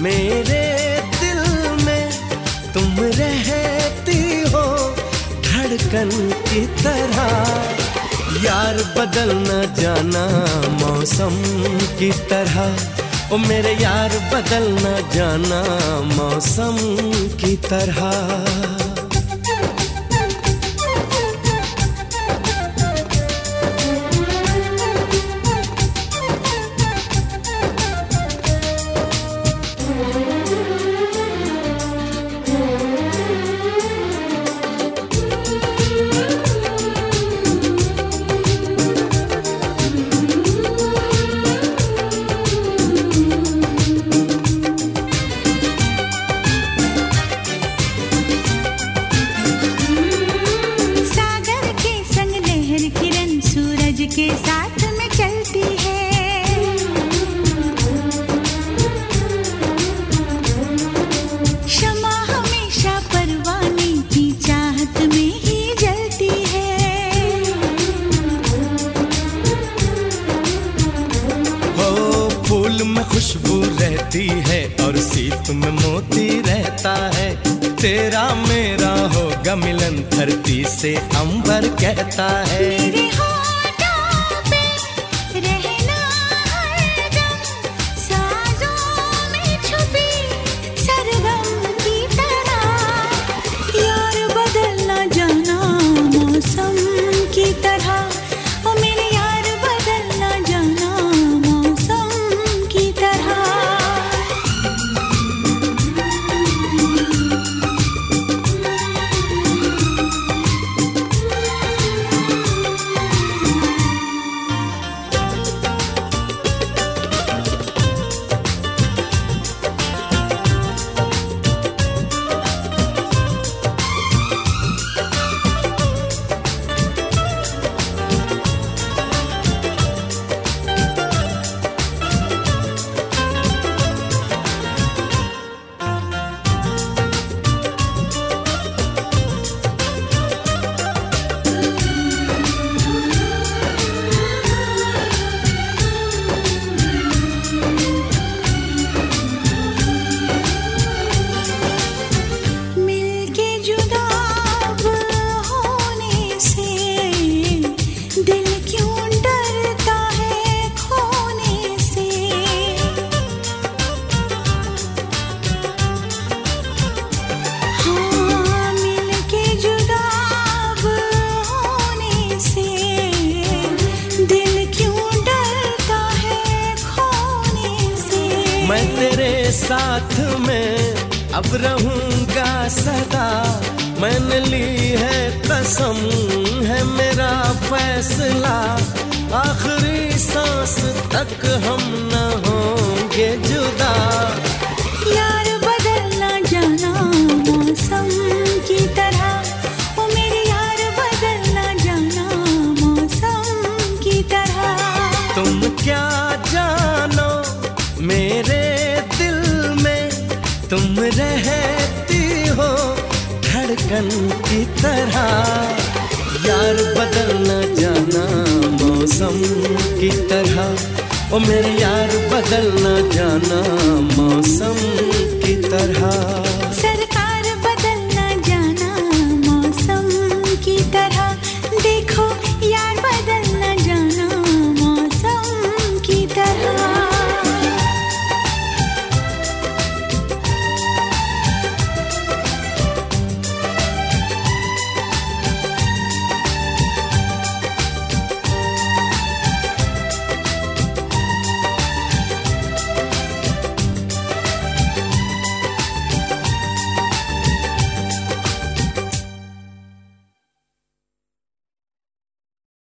मेरे दिल में तुम रहती हो धड़कन की तरह। यार, बदल न जाना मौसम की तरह। ओ मेरे यार, बदल न जाना मौसम की तरह। खुशबू रहती है और सीत में मोती रहता है। तेरा मेरा होगा मिलन, धरती से अंबर कहता है। मैं तेरे साथ में अब रहूँगा सदा। मैंने ली है कसम, है मेरा फैसला। आखिरी सांस तक हम ना धड़कन की तरह। यार बदल न जाना मौसम की तरह। ओ मेरे यार, बदल न जाना मौसम की तरह।